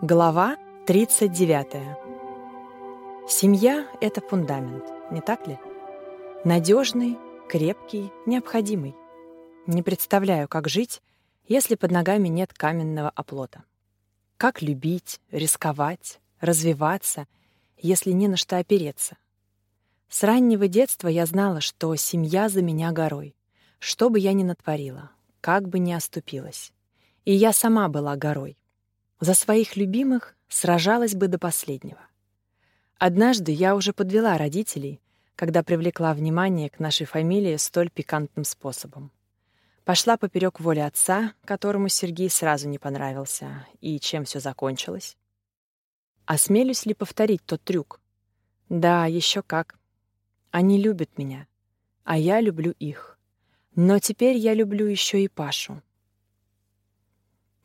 Глава 39. Семья — это фундамент, не так ли? Надежный, крепкий, необходимый. Не представляю, как жить, если под ногами нет каменного оплота. Как любить, рисковать, развиваться, если не на что опереться? С раннего детства я знала, что семья за меня горой, что бы я ни натворила, как бы ни оступилась. И я сама была горой. За своих любимых сражалась бы до последнего. Однажды я уже подвела родителей, когда привлекла внимание к нашей фамилии столь пикантным способом. Пошла поперек воли отца, которому Сергей сразу не понравился, и чем все закончилось. Осмелюсь ли повторить тот трюк? Да, еще как. Они любят меня, а я люблю их. Но теперь я люблю еще и Пашу.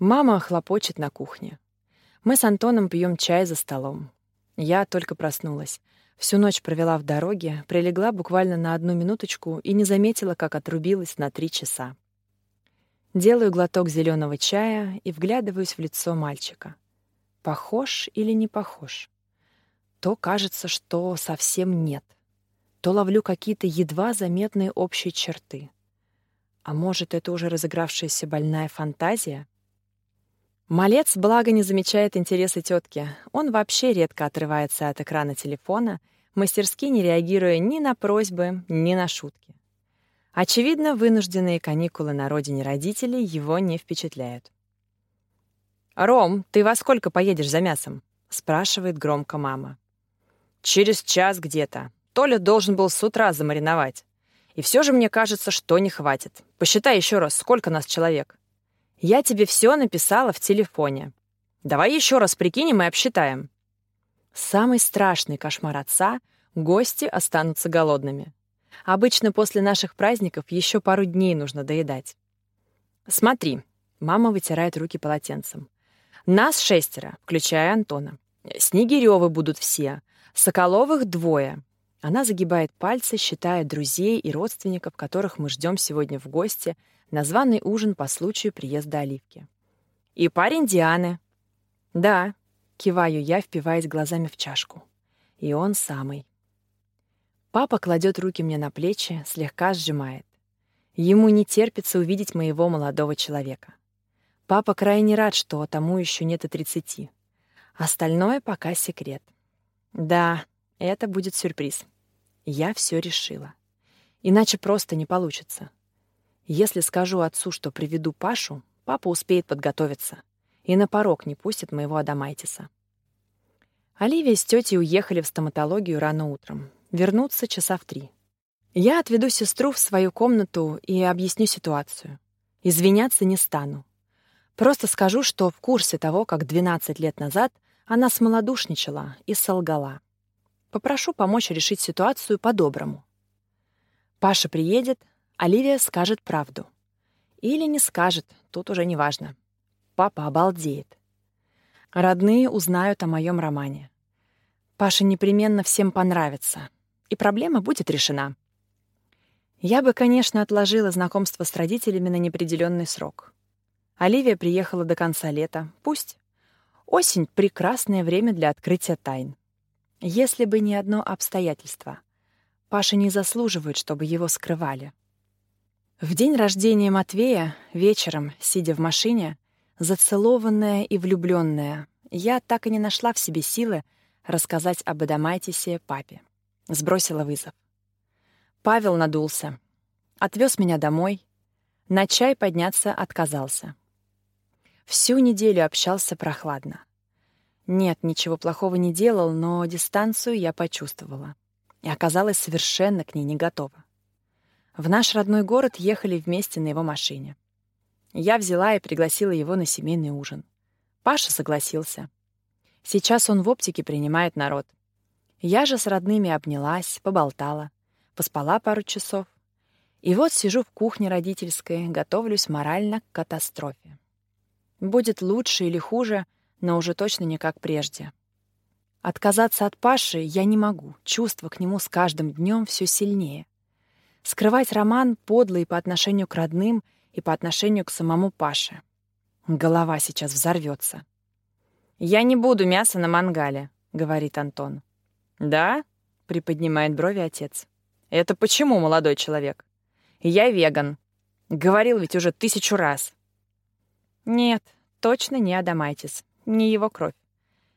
Мама хлопочет на кухне. Мы с Антоном пьем чай за столом. Я только проснулась. Всю ночь провела в дороге, прилегла буквально на одну минуточку и не заметила, как отрубилась на три часа. Делаю глоток зеленого чая и вглядываюсь в лицо мальчика. Похож или не похож? То кажется, что совсем нет. То ловлю какие-то едва заметные общие черты. А может, это уже разыгравшаяся больная фантазия? Малец, благо, не замечает интересы тетки. Он вообще редко отрывается от экрана телефона, мастерски не реагируя ни на просьбы, ни на шутки. Очевидно, вынужденные каникулы на родине родителей его не впечатляют. «Ром, ты во сколько поедешь за мясом?» — спрашивает громко мама. «Через час где-то. Толя должен был с утра замариновать. И все же мне кажется, что не хватит. Посчитай еще раз, сколько нас человек». Я тебе все написала в телефоне. Давай еще раз прикинем и обсчитаем. Самый страшный кошмар отца — гости останутся голодными. Обычно после наших праздников еще пару дней нужно доедать. Смотри, мама вытирает руки полотенцем. Нас шестеро, включая Антона. Снегирёвы будут все, Соколовых двое. Она загибает пальцы, считая друзей и родственников, которых мы ждем сегодня в гости — на званый ужин по случаю приезда Оливки. «И парень Дианы». «Да», — киваю я, впиваясь глазами в чашку. «И он самый». Папа кладет руки мне на плечи, слегка сжимает. Ему не терпится увидеть моего молодого человека. Папа крайне рад, что тому еще нет и тридцати. Остальное пока секрет. Да, это будет сюрприз. Я все решила. Иначе просто не получится. Если скажу отцу, что приведу Пашу, папа успеет подготовиться и на порог не пустит моего Адамайтиса. Оливия с тетей уехали в стоматологию рано утром. Вернутся часа в три. Я отведу сестру в свою комнату и объясню ситуацию. Извиняться не стану. Просто скажу, что в курсе того, как 12 лет назад она смолодушничала и солгала. Попрошу помочь решить ситуацию по-доброму. Паша приедет, Оливия скажет правду. Или не скажет, тут уже не важно. Папа обалдеет. Родные узнают о моем романе. Паше непременно всем понравится, и проблема будет решена. Я бы, конечно, отложила знакомство с родителями на неопределенный срок. Оливия приехала до конца лета. Пусть. Осень — прекрасное время для открытия тайн. Если бы не одно обстоятельство. Паша не заслуживает, чтобы его скрывали. В день рождения Матвея, вечером, сидя в машине, зацелованная и влюбленная, я так и не нашла в себе силы рассказать об Адамайтисе папе. Сбросила вызов. Павел надулся. Отвез меня домой. На чай подняться отказался. Всю неделю общался прохладно. Нет, ничего плохого не делал, но дистанцию я почувствовала. И оказалась совершенно к ней не готова. В наш родной город ехали вместе на его машине. Я взяла и пригласила его на семейный ужин. Паша согласился. Сейчас он в оптике принимает народ. Я же с родными обнялась, поболтала, поспала пару часов. И вот сижу в кухне родительской, готовлюсь морально к катастрофе. Будет лучше или хуже, но уже точно не как прежде. Отказаться от Паши я не могу, чувство к нему с каждым днем все сильнее. Скрывать роман подлый по отношению к родным и по отношению к самому Паше. Голова сейчас взорвется. «Я не буду мясо на мангале», — говорит Антон. «Да?» — приподнимает брови отец. «Это почему, молодой человек?» «Я веган. Говорил ведь уже тысячу раз». «Нет, точно не Адамайтис, не его кровь.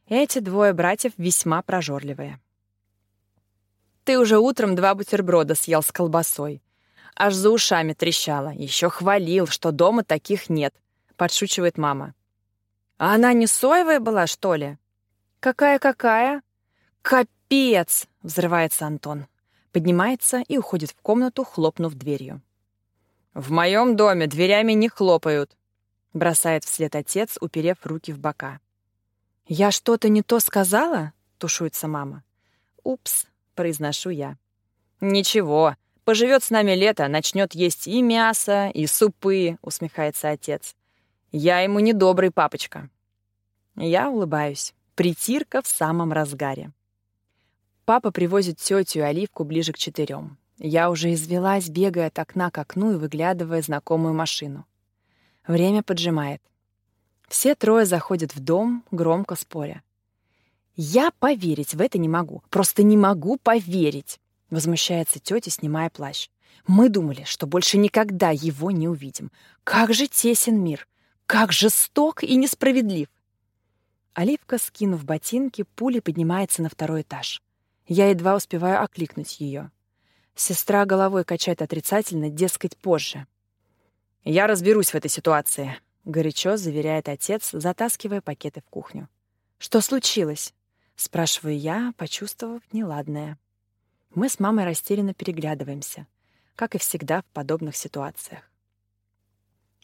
Эти двое братьев весьма прожорливые». «Ты уже утром два бутерброда съел с колбасой. Аж за ушами трещала. Еще хвалил, что дома таких нет», — подшучивает мама. «А она не соевая была, что ли?» «Какая-какая?» «Капец!» — взрывается Антон. Поднимается и уходит в комнату, хлопнув дверью. «В моем доме дверями не хлопают», — бросает вслед отец, уперев руки в бока. «Я что-то не то сказала?» — тушуется мама. «Упс», — произношу я. «Ничего, поживет с нами лето, начнет есть и мясо, и супы», — усмехается отец. «Я ему недобрый папочка». Я улыбаюсь. Притирка в самом разгаре. Папа привозит тетю Оливку ближе к четырем. Я уже извелась, бегая от окна к окну и выглядывая знакомую машину. Время поджимает. Все трое заходят в дом, громко споря. «Я поверить в это не могу. Просто не могу поверить!» — возмущается тетя, снимая плащ. «Мы думали, что больше никогда его не увидим. Как же тесен мир! Как жесток и несправедлив!» Оливка, скинув ботинки, пулей поднимается на второй этаж. Я едва успеваю окликнуть ее. Сестра головой качает отрицательно, дескать, позже. «Я разберусь в этой ситуации», — горячо заверяет отец, затаскивая пакеты в кухню. «Что случилось?» — спрашиваю я, почувствовав неладное. Мы с мамой растерянно переглядываемся, как и всегда в подобных ситуациях.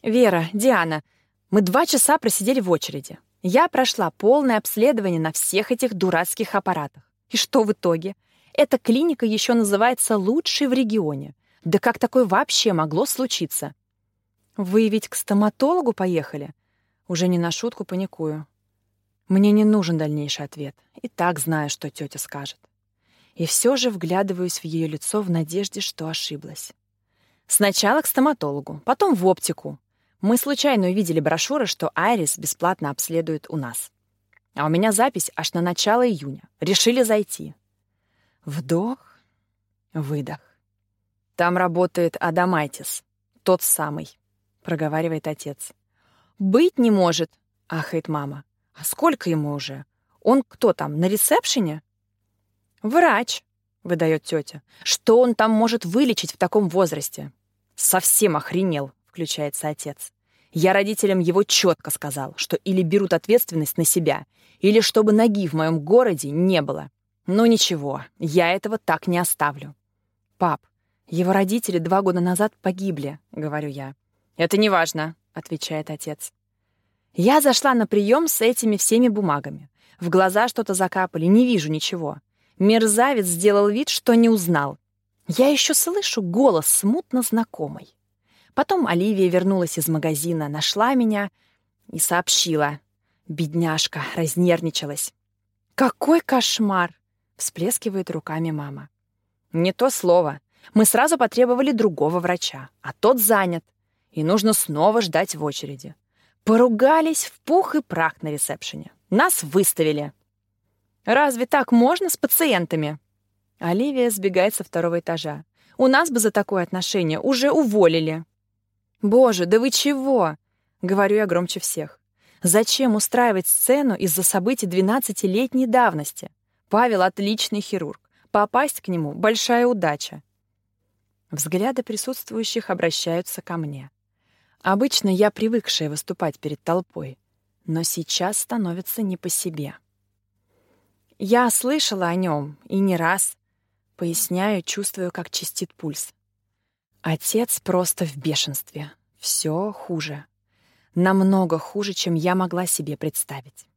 «Вера, Диана, мы два часа просидели в очереди. Я прошла полное обследование на всех этих дурацких аппаратах. И что в итоге? Эта клиника еще называется лучшей в регионе. Да как такое вообще могло случиться? Вы ведь к стоматологу поехали? Уже не на шутку паникую. Мне не нужен дальнейший ответ. И так знаю, что тетя скажет. И все же вглядываюсь в ее лицо в надежде, что ошиблась. Сначала к стоматологу, потом в оптику, мы случайно увидели брошюры, что Айрис бесплатно обследует у нас. А у меня запись аж на начало июня. Решили зайти. Вдох, выдох. Там работает Адамайтис, тот самый, проговаривает отец. Быть не может, ахает мама. А сколько ему уже? Он кто там, на ресепшене? Врач, выдает тетя. Что он там может вылечить в таком возрасте? Совсем охренел, включается отец. Я родителям его четко сказал, что или берут ответственность на себя, или чтобы ноги в моем городе не было. Но ничего, я этого так не оставлю. Пап, его родители два года назад погибли, говорю я. Это не важно, отвечает отец. Я зашла на прием с этими всеми бумагами. В глаза что-то закапали, не вижу ничего. Мерзавец сделал вид, что не узнал. Я еще слышу голос смутно знакомый. Потом Оливия вернулась из магазина, нашла меня и сообщила. Бедняжка разнервничалась. «Какой кошмар!» — всплескивает руками мама. «Не то слово. Мы сразу потребовали другого врача, а тот занят, и нужно снова ждать в очереди. Поругались в пух и прах на ресепшене. Нас выставили. Разве так можно с пациентами?» Оливия сбегает со второго этажа. «У нас бы за такое отношение уже уволили». «Боже, да вы чего?» — говорю я громче всех. «Зачем устраивать сцену из-за событий 12-летней давности? Павел — отличный хирург. Попасть к нему — большая удача». Взгляды присутствующих обращаются ко мне. Обычно я привыкшая выступать перед толпой, но сейчас становится не по себе. Я слышала о нем и не раз. Поясняю, чувствую, как чистит пульс. Отец просто в бешенстве. Все хуже. Намного хуже, чем я могла себе представить.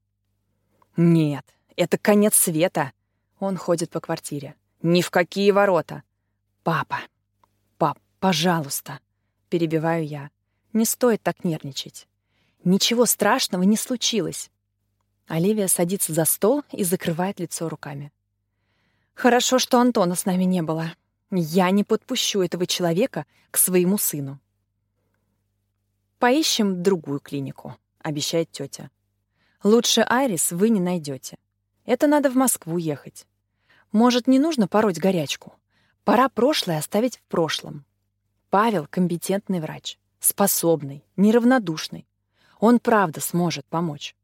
Нет, это конец света. Он ходит по квартире. Ни в какие ворота. Папа, пап, пожалуйста, перебиваю я. Не стоит так нервничать. Ничего страшного не случилось. Оливия садится за стол и закрывает лицо руками. Хорошо, что Антона с нами не было. Я не подпущу этого человека к своему сыну. Поищем другую клинику, обещает тетя. Лучше Айрис вы не найдете. Это надо в Москву ехать. Может, не нужно пороть горячку? Пора прошлое оставить в прошлом. Павел — компетентный врач, способный, неравнодушный. Он правда сможет помочь.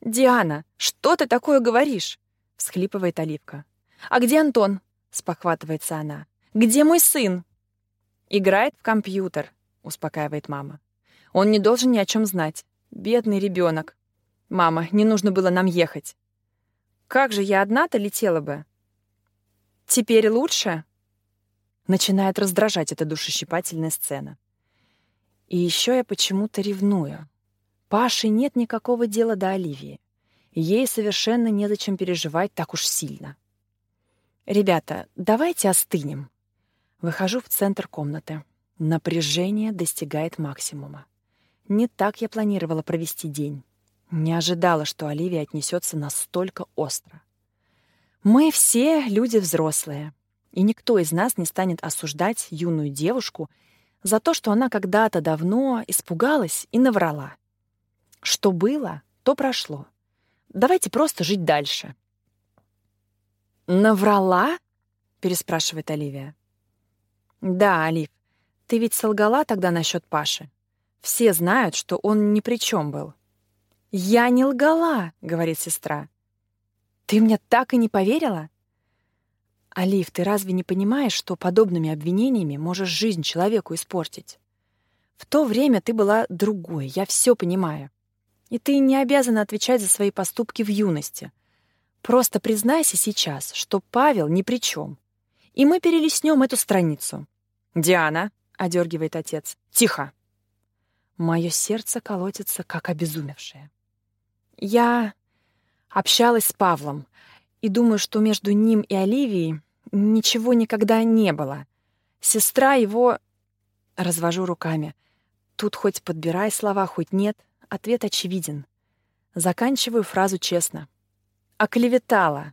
«Диана, что ты такое говоришь?» — всхлипывает Оливка. «А где Антон?» — спохватывается она. «Где мой сын?» «Играет в компьютер», — успокаивает мама. «Он не должен ни о чем знать. Бедный ребенок. Мама, не нужно было нам ехать. Как же я одна-то летела бы?» «Теперь лучше?» Начинает раздражать эта душещипательная сцена. И еще я почему-то ревную. Паше нет никакого дела до Оливии. Ей совершенно незачем переживать так уж сильно. «Ребята, давайте остынем». Выхожу в центр комнаты. Напряжение достигает максимума. Не так я планировала провести день. Не ожидала, что Оливия отнесется настолько остро. Мы все люди взрослые и никто из нас не станет осуждать юную девушку за то, что она когда-то давно испугалась и наврала. Что было, то прошло. Давайте просто жить дальше. «Наврала?» — переспрашивает Оливия. «Да, Олив, ты ведь солгала тогда насчет Паши. Все знают, что он ни при чем был». «Я не лгала», — говорит сестра. «Ты мне так и не поверила?» «Алив, ты разве не понимаешь, что подобными обвинениями можешь жизнь человеку испортить? В то время ты была другой, я все понимаю. И ты не обязана отвечать за свои поступки в юности. Просто признайся сейчас, что Павел ни при чем. И мы перелистнем эту страницу». «Диана», — одергивает отец, — «тихо». Мое сердце колотится, как обезумевшее. Я общалась с Павлом, и думаю, что между ним и Оливией ничего никогда не было. Сестра его... Развожу руками. Тут хоть подбирай слова, хоть нет, ответ очевиден. Заканчиваю фразу честно. «Оклеветала».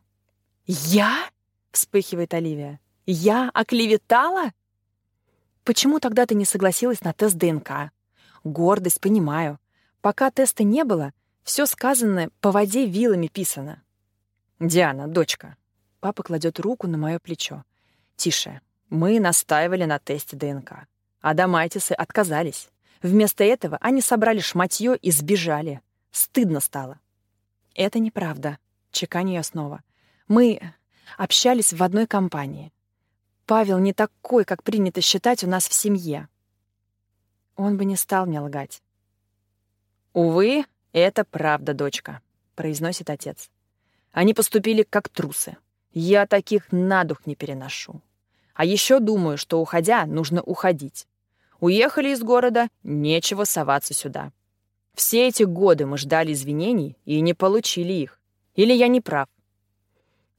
«Я?» — вспыхивает Оливия. «Я оклеветала?» «Почему тогда ты не согласилась на тест ДНК?» «Гордость, понимаю. Пока теста не было, все сказанное по воде вилами писано. «Диана, дочка». Папа кладет руку на мое плечо. «Тише. Мы настаивали на тесте ДНК. А домайтисы отказались. Вместо этого они собрали шматье и сбежали. Стыдно стало». «Это неправда», — чеканю я снова. «Мы общались в одной компании. Павел не такой, как принято считать у нас в семье». Он бы не стал мне лгать. «Увы, это правда, дочка», — произносит отец. Они поступили как трусы. Я таких на дух не переношу. А еще думаю, что, уходя, нужно уходить. Уехали из города, нечего соваться сюда. Все эти годы мы ждали извинений и не получили их. Или я не прав?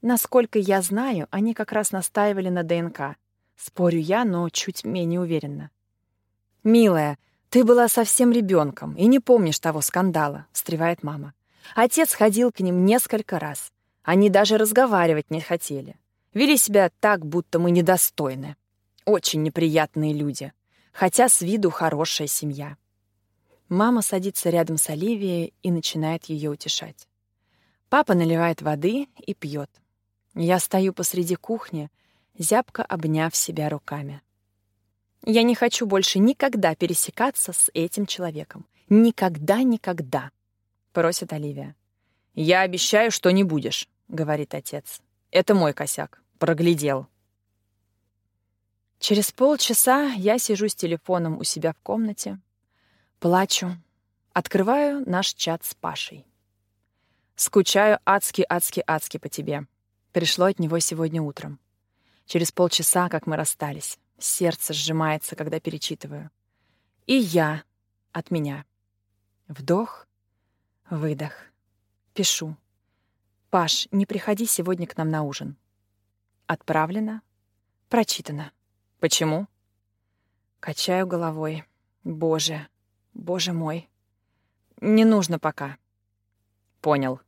Насколько я знаю, они как раз настаивали на ДНК. Спорю я, но чуть менее уверенно. «Милая, ты была совсем ребенком и не помнишь того скандала», — встревает мама. Отец ходил к ним несколько раз. Они даже разговаривать не хотели. Вели себя так, будто мы недостойны. Очень неприятные люди, хотя с виду хорошая семья. Мама садится рядом с Оливией и начинает ее утешать. Папа наливает воды и пьет. Я стою посреди кухни, зябко обняв себя руками. Я не хочу больше никогда пересекаться с этим человеком. Никогда-никогда. — просит Оливия. «Я обещаю, что не будешь», — говорит отец. «Это мой косяк. Проглядел». Через полчаса я сижу с телефоном у себя в комнате, плачу, открываю наш чат с Пашей. Скучаю адски-адски-адски по тебе. Пришло от него сегодня утром. Через полчаса, как мы расстались. Сердце сжимается, когда перечитываю. И я от меня. Вдох, Выдох. Пишу. «Паш, не приходи сегодня к нам на ужин». Отправлено. Прочитано. Почему? Качаю головой. Боже, боже мой. Не нужно пока. Понял.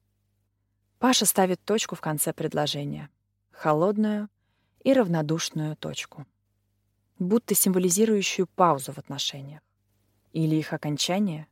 Паша ставит точку в конце предложения. Холодную и равнодушную точку. Будто символизирующую паузу в отношениях. Или их окончание —